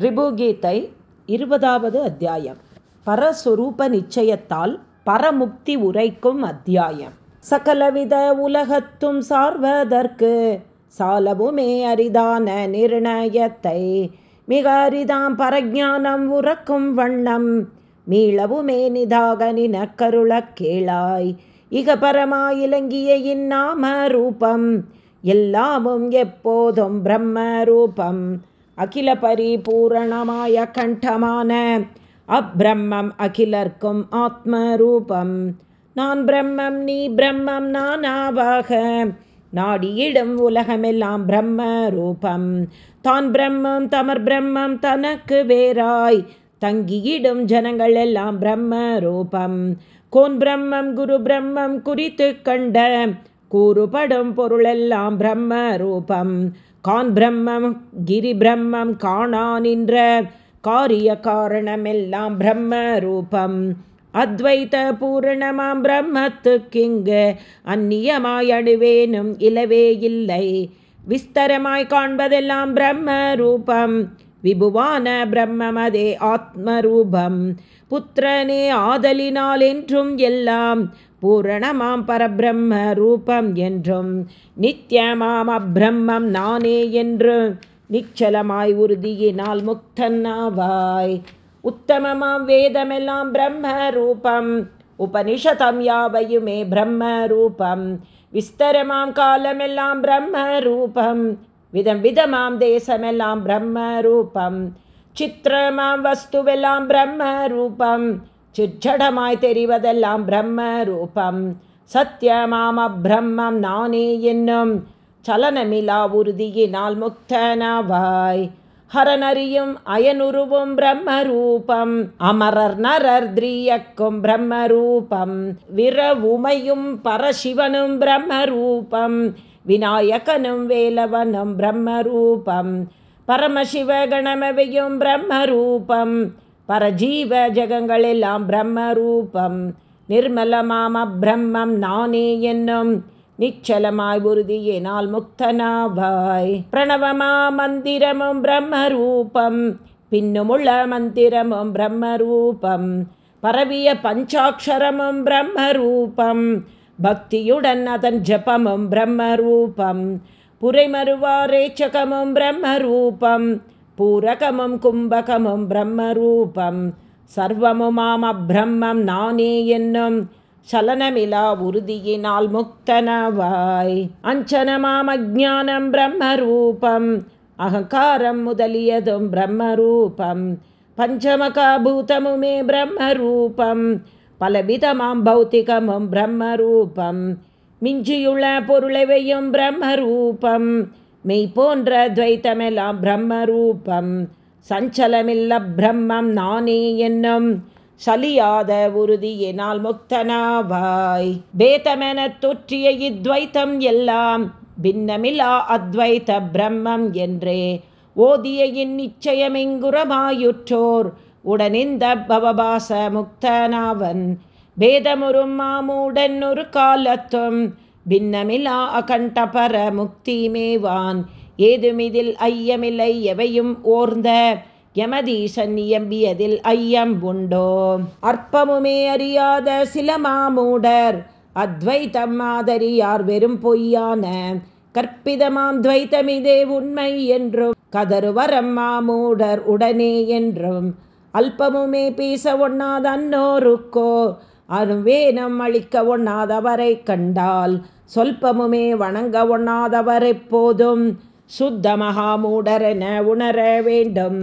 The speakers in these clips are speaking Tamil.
ரிபுகீதை இருபதாவது அத்தியாயம். பரஸ்வரூப நிச்சயத்தால் பரமுக்தி உரைக்கும் அத்தியாயம். சகலவித உலகத்தும் சார்வதற்கு சாலவுமே அரிதான நிர்ணயத்தை. மிக அரிதாம் பரஜானம் உறக்கும் வண்ணம் மீளவுமே நிதாக நின கருள கேளாய். இக பரமாயிலங்கிய இந்நாம ரூபம் எல்லாமும் எப்போதும் பிரம்ம ரூபம் அகில பரிபூரணமாய கண்டமான அப்ரம்மம் அகிலர்க்கும் ஆத்ம ரூபம் நான் பிரம்மம் நீ பிரம்மம் நானாவாக. நாடியிடும் உலகமெல்லாம் பிரம்ம ரூபம் தான் பிரம்மம் தமர் பிரம்மம் தனக்கு வேறாய். தங்கியிடும் ஜனங்கள் எல்லாம் பிரம்ம ரூபம் கோன் பிரம்மம் குரு பிரம்மம் குறித்து கண்ட கூறுபடும் பொருளெல்லாம் பிரம்ம ரூபம் கான் பிரம்மம் கிரி பிரம்மம் காணா நின்ற காரிய காரணமெல்லாம் பிரம்ம ரூபம். அத்வைத பூரணமாம் பிரம்மத்துக்கிங்கு அந்நியமாய் அணுவேனும் இலவே இல்லை. விஸ்தரமாய் காண்பதெல்லாம் பிரம்ம ரூபம். விபுவான பிரம்மமதே ஆத்மரூபம் புத்திரனே ஆதலினால் என்றும் எல்லாம் பூரணமாம் பரபிரம்ம ரூபம் என்றும் நித்தியமாம் அப்பிரம்மம் நானே என்று நிச்சலமாய் உறுதியினால் முக்தன்னாவாய் உத்தமமாம் வேதமெல்லாம் பிரம்ம ரூபம் உபனிஷதம் யாவையுமே பிரம்ம ரூபம். விஸ்தரமாம் காலமெல்லாம் பிரம்ம ரூபம் விதம் விதமாம் தேசமெல்லாம் பிரம்ம ரூபம். சித்திரமாம் வஸ்துவெல்லாம் பிரம்ம ரூபம் சிற்றடமாய் தெரிவதெல்லாம் பிரம்ம ரூபம் சத்தியமாம பிரம்மம் நானே என்னும் சலனமிலா உறுதியினால் முக்தனவாய். ஹரனறியும் அயனுருவும் பிரம்ம ரூபம் அமரர் நரர் திரியக்கும் பிரம்ம ரூபம் விரவுமையும் பரசிவனும் பிரம்ம ரூபம் விநாயகனும் வேலவனும் பிரம்ம ரூபம் பரமசிவ கணமவையும் பிரம்ம ரூபம் பரஜீவ ஜகங்களெல்லாம் பிரம்ம ரூபம் நிர்மலமாம பிரம்மம் நானே என்னும் நிச்சலமாய் உறுதியினால் முக்தனாவாய். பிரணவமா மந்திரமும் பிரம்ம ரூபம் பின்னுமுள்ள மந்திரமும் பிரம்ம ரூபம் பரவிய பஞ்சாட்சரமும் பிரம்ம ரூபம் பக்தியுடன் அதன் ஜபமும் பிரம்ம ரூபம் புரைமருவாரேச்சகமும் பிரம்ம ரூபம் பூரகமும் கும்பகமும் பிரம்மரூபம். சர்வமுமாம் அப்பிரம்மம் நானே என்னும் சலனமிலா உறுதியினால் முக்தனவாய். அஞ்சனமாம் அஜானம் பிரம்மரூபம். அகங்காரம் முதலியதும் பிரம்மரூபம். பஞ்சமகாபூதமுமே பிரம்மரூபம். பலவிதமாம் பௌத்திகமும் பிரம்மரூபம். மிஞ்சியுள்ள பொருளவையும் பிரம்மரூபம். மெய் போன்ற துவைத்தமெல்லாம் பிரம்மரூபம். சஞ்சலமில்ல பிரம்மம் நானே என்னும் சலியாத உறுதியினால் முக்தனாவாய். பேதமென தொற்றிய இத்வைத்தம் எல்லாம் பின்னமில்லா அத்வைத்த பிரம்மம் என்றே ஓதிய இந்நிச்சயமெங்குரமாயுற்றோர் உடனிந்த பவபாச முக்தனாவன். பேதமுறும் மாமூடன் ஒரு காலத்தும் பின்னமிலா அகண்டபர பர முக்திமேவான் ஏதுமிதில் ஐயமில்லை எவையும் ஓர்ந்த யமதீசன் இயம்பியதில் ஐயம் உண்டோ? அற்பமுமே அறியாத சில மாமூடர் அத்வைத்தம் ஆதரியார் வெறும் பொய்யான கற்பிதமாம் துவைத்தமிதே உண்மை என்றும் கதறுவரம் மாமூடர் உடனே என்றும். அல்பமுமே பேச ஒண்ணாத அன்னோருக்கோ அருவேனம் அளிக்க ஒண்ணாதவரை கண்டால் சொல்பமுமே வணங்க ஒண்ணாதவரை போதும். சுத்த மகாமூடரென உணர வேண்டும்.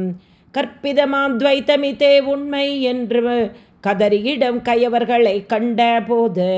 கற்பிதமாம் துவைத்தமிதே உண்மை என்று கதறியிடம் கையவர்களை கண்ட போது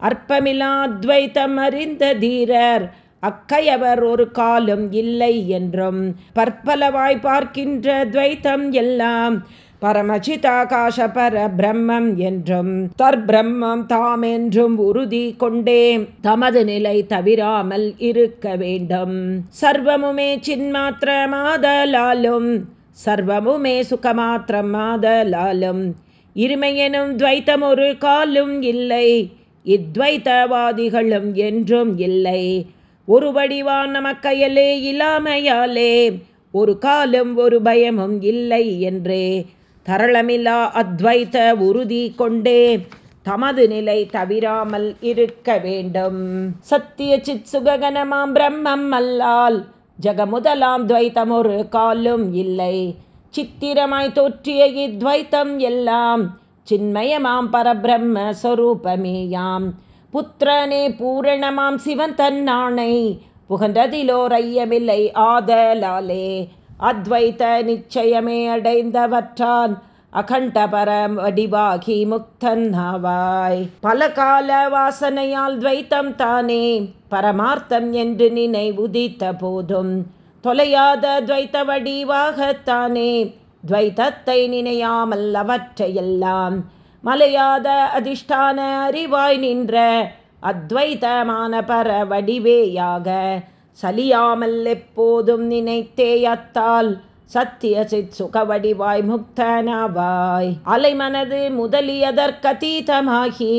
அற்பமிலா துவைத்தம் அறிந்த தீரர் அக்கையவர் ஒரு காலும் இல்லை என்றும் பற்பலவாய் பார்க்கின்ற துவைத்தம் எல்லாம் பரமஜிதாகாஷ பர பிரம்மம் என்றும் தற்பிரம்மம் தாம் என்றும் உறுதி கொண்டே தமது நிலை தவிராமல் இருக்க வேண்டும். சர்வமுமே சின்மாத்திரமாதலாலும் சர்வமுமே சுகமாத்திரம் மாதலாலும் இருமையெனும் துவைத்தம் ஒரு காலும் இல்லை இத்வைத்தவாதிகளும் என்றும் இல்லை. ஒரு வடிவான் நமக்கையலே இல்லாமையாலே ஒரு காலும் ஒரு பயமும் இல்லை என்றே தரளமில்லா அத்வைத உறுதி கொண்டே தமது நிலை தவிராமல் இருக்க வேண்டும். சத்திய சித் சுககனமாம் பிரம்மம் அல்லால் ஜகமுதலாம் துவைத்தம் ஒரு காலும் இல்லை. சித்திரமாய் தோற்றிய இத்வைத்தம் எல்லாம் சின்மயமாம் பரபிரம்ம சொரூபமேயாம். புத்திரனே பூரணமாம் சிவன் தன்னானை புகந்ததிலோர் ஐயமில்லை ஆதலாலே. அத்வைத்த நிச்சயமே அடைந்தவற்றான். அகண்டபர வடிவாகி முக்தன் ஆவாய். பல கால வாசனையால் துவைத்தம் தானே. பரமார்த்தம் என்று நினை உதித்த போதும். தொலையாத துவைத்த வடிவாகத்தானே துவைத்தத்தை நினையாமல் அவற்றையெல்லாம் மலையாத அதிஷ்டான அறிவாய் நின்ற அத்வைதமான பர வடிவேயாக சலியாமல் எப்போதும் நினைத்தேயத்தால் சத்திய சித் சுகவடிவாய் முக்தனவாய். அலைமனது முதலியதற்கதீதமாகி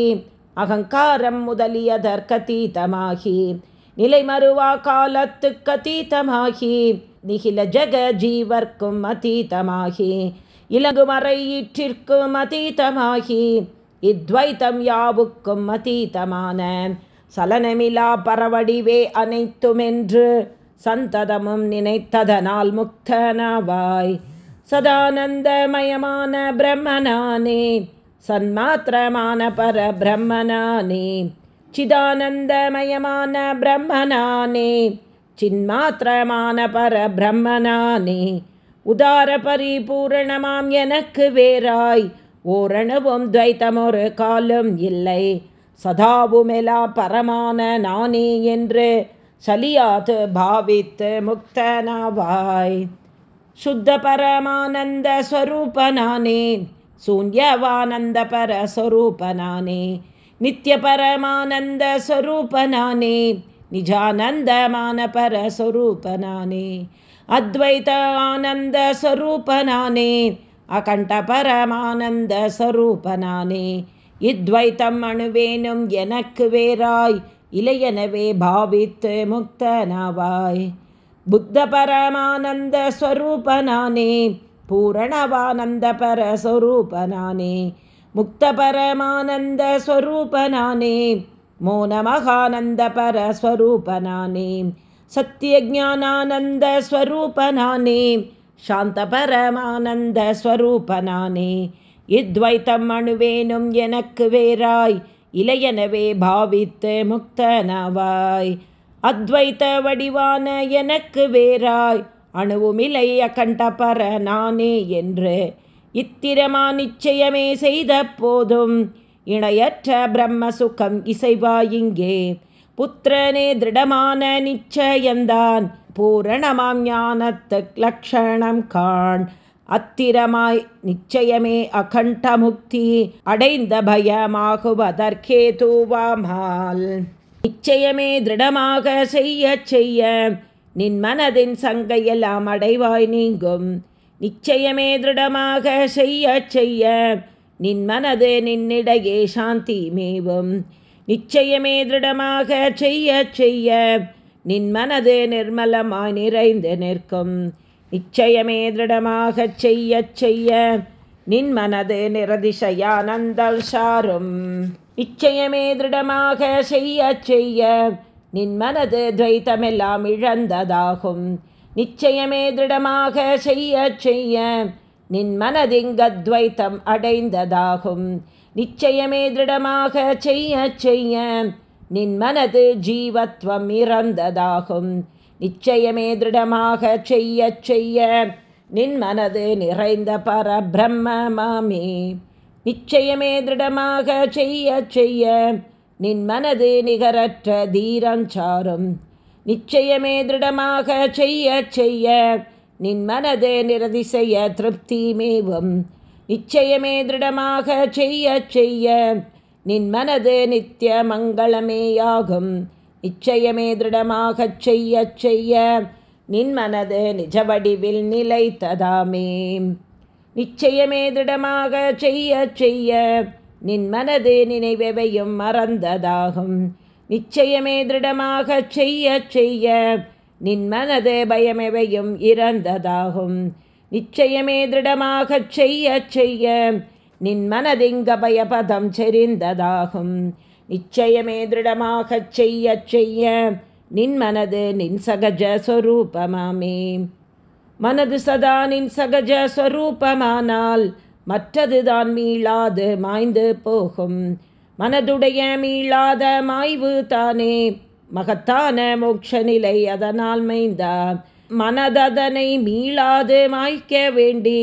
அகங்காரம் முதலியதற்கதீதமாகி நிலைமருவா காலத்துக்கதீதமாகி நிகில ஜக ஜீவர்க்கும் அதீதமாகி இலகுமறையீற்றிற்கும் அதீதமாகி இத்வைத்தம் யாவுக்கும் அதீதமான சலனமிலா பரவடிவே அனைத்துமென்று சந்ததமும் நினைத்ததனால் முக்தனவாய். சதானந்தமயமான பிரம்மனானே சன்மாத்திரமான பர பிரம்மனானே சிதானந்தமயமான பிரம்மனானே சின்மாத்திரமான பர பிரம்மனானே உதார பரிபூரணமாம் எனக்கு வேறாய். ஓரணவும் துவைத்தமொரு காலம் இல்லை. சதாவுமெலா பரமான நானே என்று சலியாது பாவித்து முக்தனாவாய் சுத்த பரமானந்த ஸ்வரூபனானே சூன்யவானந்த பரஸ்வரூபனானே நித்திய பரமானந்த ஸ்வரூபனானே நிஜானந்தமான பரஸ்வரூபனானே அத்வைத ஆனந்த ஸ்வரூபனானே அகண்ட பரமானந்த ஸ்வரூபனானே இத்வைத்தம் அணுவேனும் எனக்கு வேறாய் இளையனவே பாவித்து முக்தனாவாய் புத்த பரமானந்த ஸ்வரூபனானே பூரணவானந்த பரஸ்வரூபனானே முக்த பரமானந்த ஸ்வரூபனானே மோனமகானந்த பரஸ்வரூபனானே சத்தியஜானானந்த ஸ்வரூபனானே சாந்த பரமானந்த ஸ்வரூபனானே இத்வைத்தம் அணுவேனும் எனக்கு வேறாய் இளையனவே பாவித்து முக்தனவாய். அத்வைத்த வடிவான எனக்கு வேறாய் அணுவுமிலை அகண்ட பர நானே என்று. இத்திரமா நிச்சயமே செய்த போதும் இணையற்ற பிரம்ம சுகம் இசைவாயிங்கே புத்திரனே திருடமான நிச்சயந்தான் பூரணமாம் ஞானத்து லக்ஷணம் காண். அத்திரமாய் நிச்சயமே அகண்ட முக்தி அடைந்த பயமாகுவதற்கே தூவாமால் நிச்சயமே திருடமாக செய்ய செய்ய நின் மனதின் சங்கையெல்லாம் அடைவாய் நீங்கும். நிச்சயமே திருடமாக செய்ய செய்ய நின் மனது நின்னிடையே சாந்தி மேவும். நிச்சயமே திருடமாக செய்ய செய்ய நின் மனது நிர்மலமாய் நிறைந்து நிற்கும். நிச்சயமே திருடமாகச் செய்ய செய்ய நின் மனது நிரதிசையானந்தல் சாரும். நிச்சயமே திருடமாக செய்ய செய்ய நின் மனது துவைத்தமெல்லாம் இழந்ததாகும். நிச்சயமே திருடமாக செய்ய செய்ய நின் மனதிங்கத்வைத்தம் அடைந்ததாகும். நிச்சயமே திருடமாக செய்ய செய்ய நின் மனது ஜீவத்வம் இறந்ததாகும். நிச்சயமே திருடமாக செய்ய செய்ய நின் மனது நிறைந்த பரபிரம்மமாமே நிச்சயமே திருடமாக செய்ய செய்ய நின் மனது நிகரற்ற தீரம் சாரும். நிச்சயமே திருடமாக செய்ய செய்ய நின் மனது நிரதிசெய்ய திருப்தி மேவும். நிச்சயமே திருடமாக செய்ய செய்ய நின் மனது நித்திய மங்களமேயாகும். நிச்சயமே திருடமாகச் செய்ய செய்ய நின் மனது நிஜ வடிவில் நிலைத்ததாமே. நிச்சயமே திருடமாக செய்ய செய்ய நின் மனது நினைவையும் மறந்ததாகும். நிச்சயமே திருடமாக செய்ய செய்ய நின்மனது பயமெவையும் இறந்ததாகும். நிச்சயமே திருடமாகச் செய்ய செய்ய நின் மனதிங்க பயபதம் செறிந்ததாகும். நிச்சயமே திருடமாகச் செய்ய செய்ய நின் மனது நின் சகஜ சொரூபமாமே. மனது சதா நின் சகஜ சொரூபமானால் மற்றதுதான் மீளாது மாய்ந்து போகும். மனதுடைய மீளாத மாய்வு தானே மகத்தான மோட்ச நிலை அதனால் மைந்தா. மனததனை மீளாது மாய்க்க வேண்டி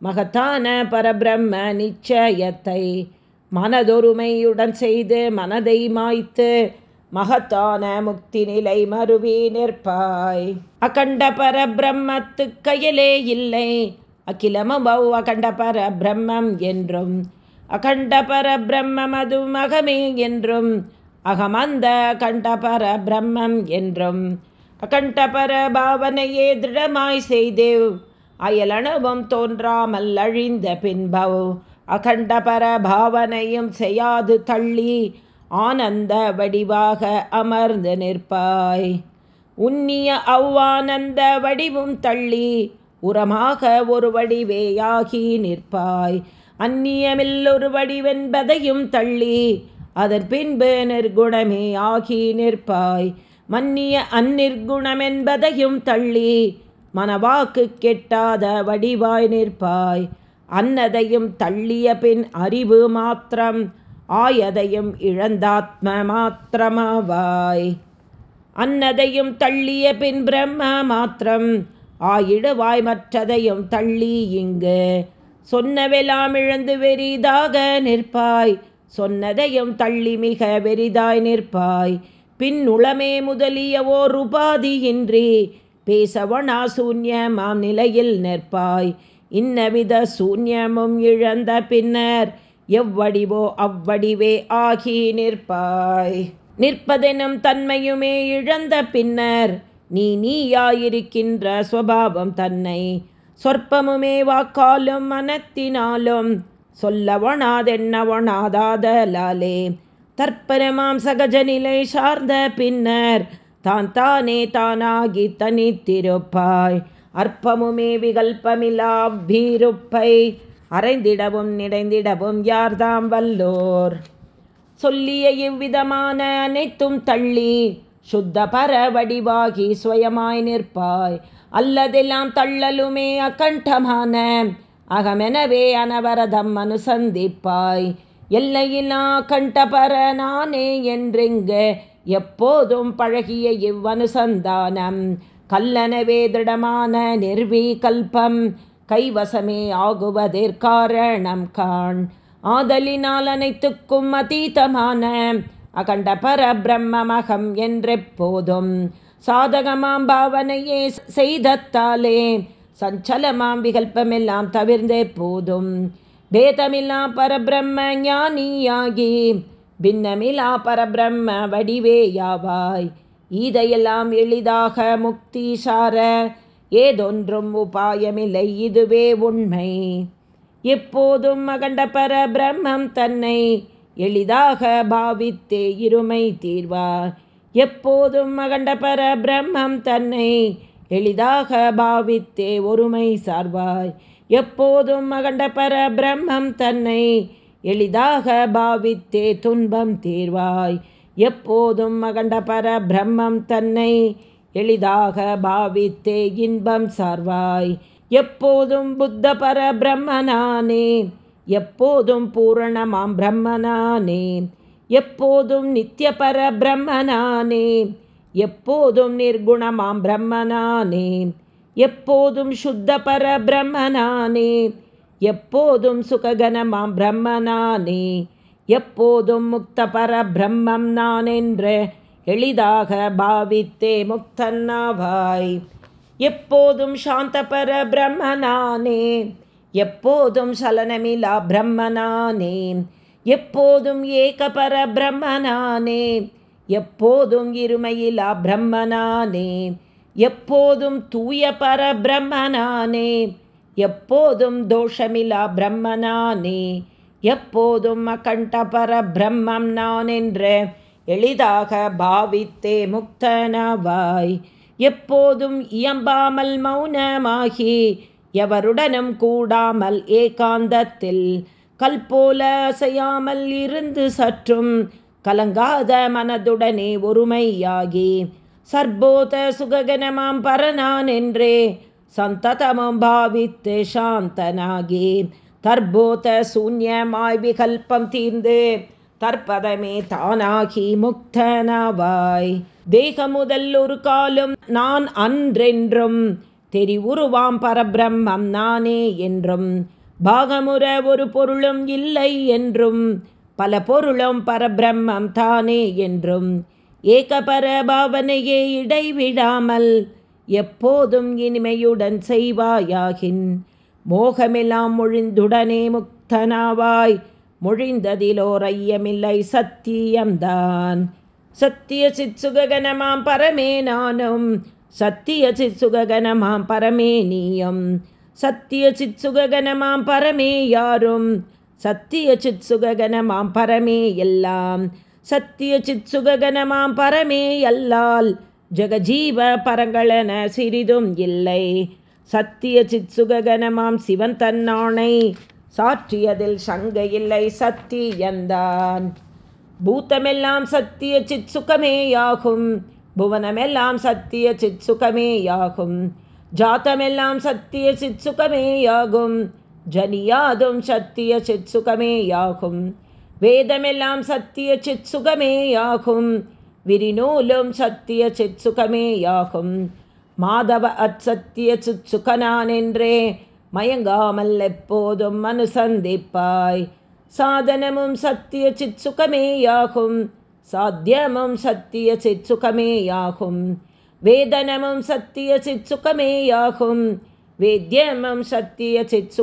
மகத்தான பரபிரம்ம நிச்சயத்தை மனதொருமையுடன் செய்து மனதை மாய்த்து மகத்தான முக்தி நிலை மறுவி நிற்பாய். அகண்ட பரபிரம்மத்து கையிலே இல்லை. அகிலமும் பௌ அகண்ட பரபிரம்மம் என்றும் அகண்ட பரபிரம்மம் அது மகமே என்றும் அகமந்த அகண்ட பரபிரம்மம் என்றும் அகண்ட பர பாவனையே திருடமாய் செய்தேவ். அயலணுவும் தோன்றாமல் அழிந்த பின்பவ். அகண்டபர பாவனையும் செய்யாது தள்ளி ஆனந்த வடிவாக அமர்ந்து நிற்பாய். உன்னிய அவ்வானந்த வடிவும் தள்ளி உரமாக ஒரு வடிவேயாகி நிற்பாய். அந்நியமில்லொரு வடிவென்பதையும் தள்ளி அதன் பின்பு நிர்குணமே ஆகி நிற்பாய். மன்னிய அந்நிர்குணமென்பதையும் தள்ளி மனவாக்கு கெட்டாத வடிவாய் நிற்பாய். அன்னதையும் தள்ளிய பின் அறிவு மாத்திரம் ஆயதையும் இழந்தாத்ம மாத்திரமாவாய். அன்னதையும் தள்ளிய பின் பிரம்ம மாத்திரம் ஆயிடுவாய் மற்றதையும் தள்ளி இங்கு. சொன்னவெல்லாம் இழந்து வெறிதாக நிற்பாய் சொன்னதையும் தள்ளி மிக வெறிதாய் நிற்பாய். பின் உளமே முதலிய ஓர் உபாதியின்றி பேசவனா சூன்யமாம் நிலையில் நிற்பாய். இன்னவித சூன்யமும் இழந்த பின்னர் எவ்வடிவோ அவ்வடிவே ஆகி நிற்பாய். நிற்பதெனும் தன்மையுமே இழந்த பின்னர் நீ நீயாயிருக்கின்ற சுவாவம் தன்னை சொற்பமுமே வாக்காலும் மனத்தினாலும் சொல்லவனாதென்னவனாதாதலாலே தற்பரமாம் சகஜ நிலை சார்ந்த பின்னர் தான் தானே தானாகி தனித்திருப்பாய். அற்பமுமே விகல்பமில்லாபீருப்பை அரைந்திடவும் நிறைந்திடவும் யார்தாம் வல்லோர்? சொல்லிய இவ்விதமான அனைத்தும் தள்ளி சுத்த பர வடிவாகி சுயமாய் நிற்பாய். அல்லதெல்லாம் தள்ளலுமே அகண்டமான அகமெனவே அனவரதம் அனுசந்திப்பாய் எல்லையிலா கண்டபர நானே என்றெங்கு எப்போதும் பழகிய இவ்வனுசந்தானம். கல்லனவே திருடமான நிர்வீகல்பம் கைவசமே ஆகுவதற்காரணம் காண். ஆதலினால் அனைத்துக்கும் அதீதமான அகண்ட பரபிரம்மமகம் என்றெப்போதும் சாதகமாம் பாவனையே செய்தத்தாலே சஞ்சலமாம் விகல்பமெல்லாம் தவிர்ந்தே போதும். பேதமில்லா பரபிரம்ம ஞானியாகி பின்னமிலா பரபிரம்ம வடிவேயாவாய். இதையெல்லாம் எளிதாக முக்தி சார ஏதொன்றும் உபாயமில்லை இதுவே உண்மை. எப்போதும் அகண்ட பர பிரம்மம் தன்னை எளிதாக பாவித்தே இருமை தீர்வார். எப்போதும் அகண்ட பர பிரம்மம் தன்னை எளிதாக பாவித்தே ஒருமை சார்வாய் எப்போதும் அகண்ட பர பிரம்மம் தன்னை எளிதாக பாவித்தே துன்பம் தீர்வாய். எப்போதும் அகண்ட பர பிரம்மம் தன்னை எளிதாக பாவித்தே இன்பம் சார்வாய். எப்போதும் புத்த பர பிரம்மனானே எப்போதும் பூரணமாம் பிரம்மனானே எப்போதும் நித்திய பர பிரம்மனானே எப்போதும் நிர்குணமாம் பிரம்மனானே எப்போதும் சுத்த பர பிரம்மனானே எப்போதும் சுககனமாம் பிரம்மனானே எப்போதும் முக்த பர பிரம்மம் நான் என்று எளிதாக பாவித்தே முக்தன்னாவாய். எப்போதும் சாந்த பர பிரம்மனானே எப்போதும் சலனமிலா பிரம்மனானே எப்போதும் ஏக பர பிரம்மனானே எப்போதும் இருமையிலா பிரம்மனானே எப்போதும் தூய பர பிரம்மனானே எப்போதும் தோஷமிலா பிரம்மனானே எப்போதும் அகண்டபர பிரம்மம் நான் என்று எளிதாக பாவித்தே முக்தனவாய். எப்போதும் இயம்பாமல் மௌனமாகி எவருடனும் கூடாமல் ஏகாந்தத்தில் கல் போல அசையாமல் இருந்து சற்றும் கலங்காத மனதுடனே ஒருமையாகி சர்போத சுககனமாம் பரனான் என்றே சந்ததமும் பாவித்து சாந்தனாகி. தர்போத சூன்யமாய் விகல்பம் தீர்ந்து தற்பதமே தானாகி முக்தனவாய். தேக முதல் ஒரு காலும் நான் அன்றென்றும் தெரிவுருவாம் பரபிரம்மம் நானே என்றும் பாகமுற ஒரு பொருளும் இல்லை என்றும் பல பொருளும் பரபிரம்மம் தானே என்றும் ஏகபர பாவனையே இடைவிடாமல் எப்போதும் இனிமையுடன் செய்வாயாகின். மோகமெல்லாம் மொழிந்துடனே முக்தனாவாய். மொழிந்ததிலோர் ஐயமில்லை சத்தியம்தான். சத்திய சிற்சுககனமாம் பரமே நானும். சத்திய சிற்சுககனமாம் பரமே நீயம். சத்திய சிற்சுககனமாம் பரமே யாரும். சத்திய சிற்சுககனமாம் பரமே எல்லாம். சத்திய சிற்சுககனமாம் பரமே அல்லால். ஜெகஜீவ பரங்களென சிறிதும் இல்லை. சத்திய சிற்சுககனமாம் சிவன் தன்னானை. சாற்றியதில் சங்க இல்லை சத்தியந்தான். பூத்தமெல்லாம் சத்திய சித் சுகமேயாகும் புவனமெல்லாம் சத்திய சித் சுகமேயாகும் ஜாத்தமெல்லாம் சத்திய சித் சுகமேயாகும் ஜனியாதும் சத்திய சித் சுகமேயாகும் வேதமெல்லாம் சத்திய சித் சுகமேயாகும் விரிநூலும் சத்திய சித் சுகமேயாகும் மாதவ அச்சத்திய சித் மயங்காமல் எப்போதும் அனுசந்திப்பாய் சாதனமும் சத்திய சிச்சுகமேயாகும். சாத்தியமும் சத்திய சிச்சுகமேயாகும். வேதனமும் சத்திய சிச்சுகமேயாகும். வேத்தியமும் சத்திய சித்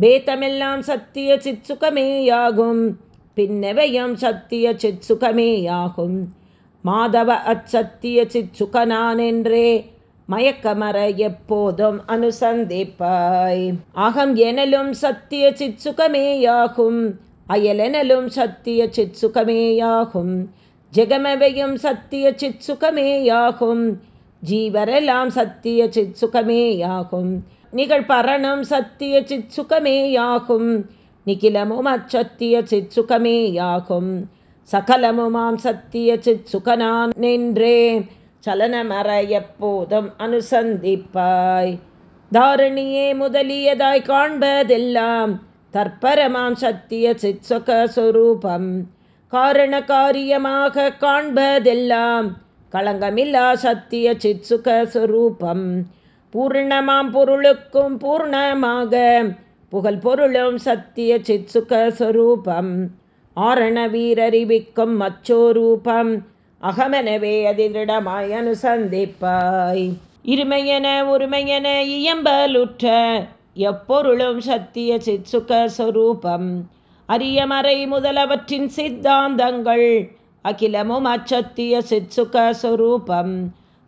பேதமெல்லாம் சத்திய சிச்சுகமேயாகும். பின்னவையும் சத்திய சிச்சுகமேயாகும். மாதவ அச்சத்திய சித் என்றே மயக்கமர எப்போதும் அனுசந்திப்பாய். அகம் எனலும் சத்திய சிச்சுகமேயாகும் அயலெனலும் சத்திய சிச்சுகமேயாகும் ஜெகமவையும் சத்திய சிச்சுகமேயாகும் ஜீவரெல்லாம் சத்திய சிச்சுகமேயாகும் நிகழ்பரணம் சத்திய சிச்சுகமேயாகும் நிகிலமும் அச்சத்திய சிச்சுகமேயாகும் சகலமுமாம் சத்திய சித் சுகனான் நின்றே. சலனமர எப்போதும் அனுசந்திப்பாய். தாரணியே முதலியதாய் காண்பதெல்லாம் தற்பரமாம் சத்திய சித் சுகஸ்வரூபம். காரண காரியமாக காண்பதெல்லாம் களங்கமில்லா சத்திய சித் சுகஸ்வரூபம். பூர்ணமாம் பொருளுக்கும் பூர்ணமாக புகழ் பொருளும் சத்திய சித் சுகஸ்வரூபம். ஆரண வீரறிவிக்கும் மச்சோரூபம் அகமெனவே அதிதிடமாய் அனுசந்திப்பாய். இருமையென உரிமையென இயம்பலுற்ற எப்பொருளும் சத்திய சிற்சுக சொரூபம் அரியமறை முதலவற்றின் சித்தாந்தங்கள் அகிலமும் அச்சத்திய சிற்சுக சொரூபம்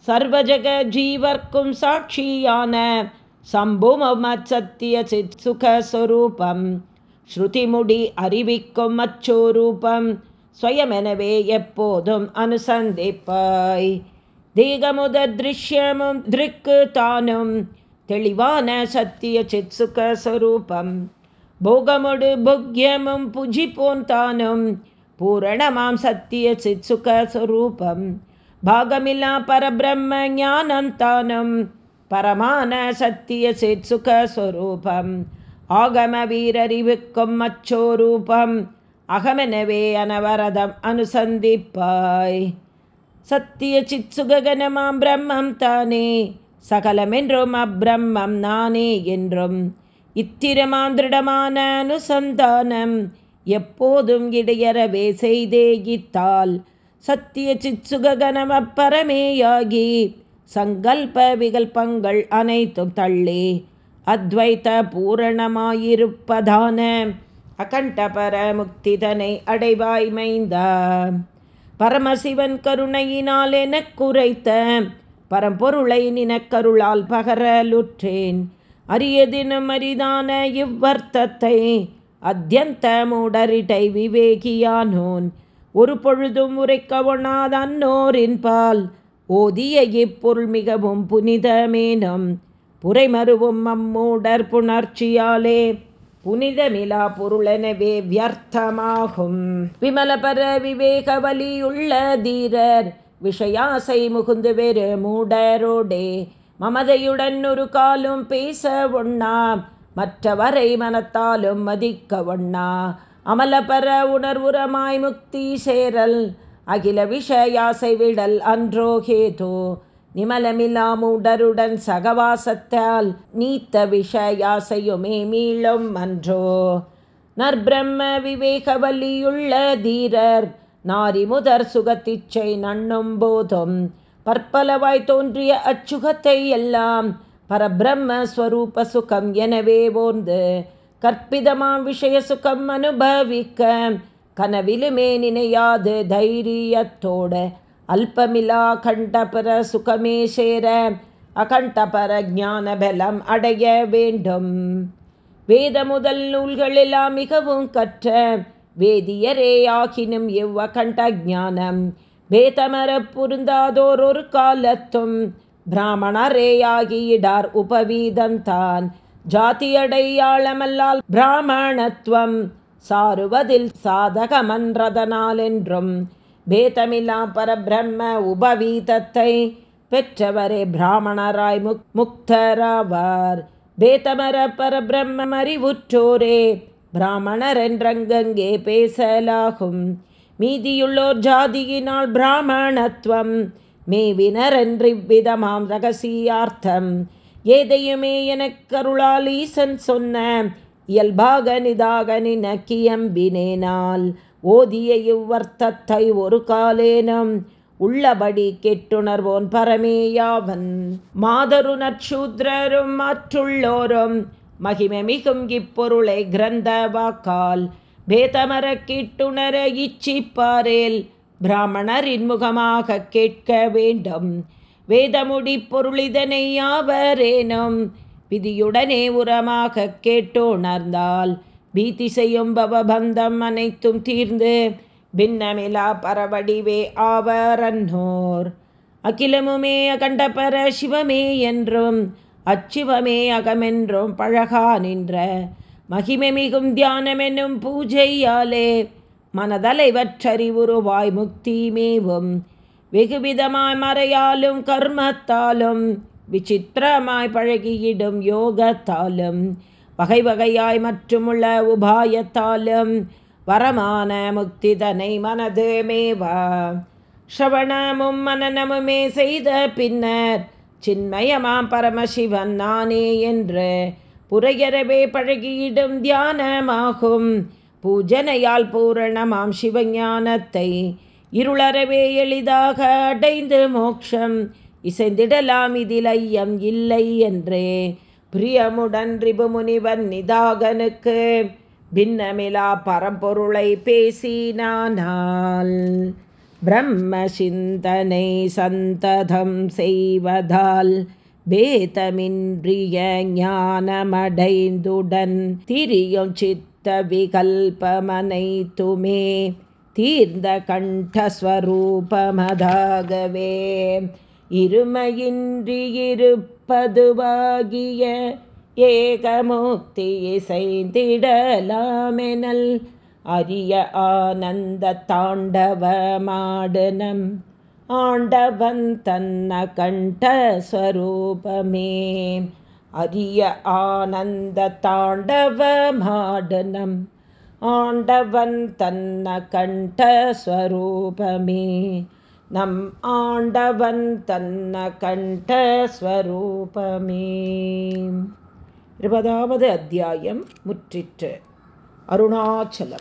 சர்வஜக ஜீவர்க்கும் சாட்சியான சம்புமம் அச்சத்திய சிற்சுக சொரூபம் ஸ்ருதிமுடி அறிவிக்கும் அச்சோரூபம் ஸ்வயமெனவே எப்போதும் அனுசந்திப்பாய். தீகமுத திருஷ்யமும் திருக்கு தானும் தெளிவான சத்திய சித்சுக சுரூபம் போகமுடு புக்யமும் புஜிப்போன் தானும் பூரணமாம் சத்திய சித்சுக சுரூபம் பாகமில்லா பரபிரம்ம ஞானம் தானும் பரமான சத்திய சித்சுக சுரூபம் ஆகம வீரறிவுக்கும் அச்சோரூபம். அகமெனவே அனவரதம் அனுசந்திப்பாய். சத்திய சித் சுககனமாம் பிரம்மம் தானே. சகலமென்றும் அப்பிரம்மம் நானே என்றும். இத்திரமாம் திருடமான அனுசந்தானம். எப்போதும் இடையறவே செய்தே இத்தால். சத்திய சிற்சுகனம பரமேயாகி சங்கல்ப விகல்பங்கள் அனைத்தும் தள்ளே. அத்வைத்த பூரணமாயிருப்பதான அகண்டபர முக்திதனை அடைவாய் மைந்தா பரமசிவன் கருணையினால் என குறைத்த பரம்பொருளை நினக்கருளால் பகரலுற்றேன். அரியதினும் அரிதான இவ்வர்த்தத்தை அத்தியந்த மூடரிட்டை விவேகியானோன். ஒரு பொழுதும் உரைக்க ஒண்ணாதன்னோரின் பால் ஓதிய இப்பொருள் மிகவும் புனிதமேனம் புரைமருவும் அம்மூடர் புணர்ச்சியாலே புனிதமிலா பொருளெனவே வியர்த்தமாகும். விமலபர விவேக வலியுள்ள தீரர் விஷயாசை முகுந்து வெறு மூடரோடே மமதையுடன் ஒரு காலும் பேச ஒண்ணா மற்றவரை மனத்தாலும் மதிக்க ஒண்ணா. அமலபர உணர்வுரமாய் முக்தி சேரல் அகில விஷயாசை விடல் அன்றோ ஹேதோ நிமலமில்லாமுடருடன் சகவாசத்தால் நீத்த விஷயாசையுமே மீளும் அன்றோ. நற்பிரம்ம விவேகவல்லியுள்ள தீரர் நாரி முதற் சுகத்திச்சை நண்ணும் போதும். பற்பலவாய் தோன்றிய அச்சுகத்தை எல்லாம் பரபிரம்ம ஸ்வரூப சுகம் எனவே ஓர்ந்து கற்பிதமாம் விஷய சுகம் அனுபவிக்க கனவிலுமே நினையாது தைரியத்தோட அல்பமிலா கண்டபர சுகமே சேர அகண்டபர ஞானபலம் அடைய வேண்டும். வேத முதல் நூல்களெல்லாம் மிகவும் கற்ற வேதியரே ஆகினும் எவ்வகண்ட ஞானம்? வேதமர புரிந்தாதோர் ஒரு காலத்தும் பிராமணரேயாகியிடார் உபவீதந்தான். ஜாதியடையாளமல்லால் பிராமணத்துவம் சாருவதில் சாதகமன்றதனாலென்றும் என்றும் பேதமில்லா பரபிரம்ம உபவீதத்தை பெற்றவரே பிராமணராய் முக் முக்தராவார். பேதமர பரபிரம்ம அறிவுற்றோரே பிராமணர் என்றங்கங்கே பேசலாகும். மீதியுள்ளோர் ஜாதியினால் பிராமணத்துவம் மேவினர் என்றிவ்விதமாம் ரகசியார்த்தம். ஏதையுமே எனக்கருளால் ஈசன் சொன்ன இயல்பாக நிதாக நினக்கியம்பினேனால் ஓதிய இவ்வர்த்தத்தை ஒரு காலேனம். உள்ளபடி கெட்டுணர்வோன் பரமேயாவன். மாதரு நற்சூத்ரரும் மற்றுள்ளோரும் மகிமை மிகும் இப்பொருளை கிரந்த வாக்கால். பேதமர கிட்டுணர இச்சிப்பாரேல் பிராமணரின் முகமாக கேட்க வேண்டும். வேதமுடி பொருளிதனை யாவரேனும் விதியுடனே உரமாக கேட்டுணர்ந்தால் பீதி செய்யும் பவபந்தம் அனைத்தும் தீர்ந்து பின்னமிலா பரவடிவே ஆவரன்னோர். அகிலமுமே அகண்டபர சிவமே என்றும் அச்சிவமே அகமென்றும் பழகா நின்ற மகிமை மிகும் தியானமென்னும் பூஜையாலே மனதலைவற்றறிவுருவாய் முக்தி மேவும். வெகுவிதமாய் மறையாலும் கர்மத்தாலும் விசித்திரமாய் பழகியிடும் யோகத்தாலும் வகை வகையாய் மற்றுமுள்ள உபாயத்தாலும் வரமான முக்திதனை மனது மேவா. ஸ்ரவணமும் மனநமுமே செய்த பின்னர் சின்மயமாம் பரமசிவன் நானே என்று புறையறவே பழகியிடும் தியானமாகும். பூஜனையால் பூரணமாம் சிவஞானத்தை இருளறவே எளிதாக அடைந்து மோக்ஷம். இசைந்திடலாம் இதில் ஐயம் இல்லை என்றே பிரியமுடன் ரிபுமுனிவன் நிதாகனுக்கு. பின்னமிலா பரம்பொருளை பேசினானால் பிரம்ம சிந்தனை சந்ததம் செய்வதால் பேதமின்றிய ஞானமடைந்துடன் திரியும் சித்த விகல்பமனைத்துமே தீர்ந்த கண்டஸ்வரூபமதாகவே இருமையின்றி இருப்பதுவாகிய ஏகமுக்தி இசைந்திடலாமெனல் அரிய ஆனந்த தாண்டவமாடனம். ஆண்டவன் தன்ன கண்டஸ்வரூபமே அரிய ஆனந்த தாண்டவமாடனம். ஆண்டவன் தன்ன கண்டஸ்வரூபமே நம் ஆண்டவன் தன்ன கண்டஸ்வரூபமே. இருபதாவது அத்தியாயம் முற்றிற்று. அருணாச்சலம்.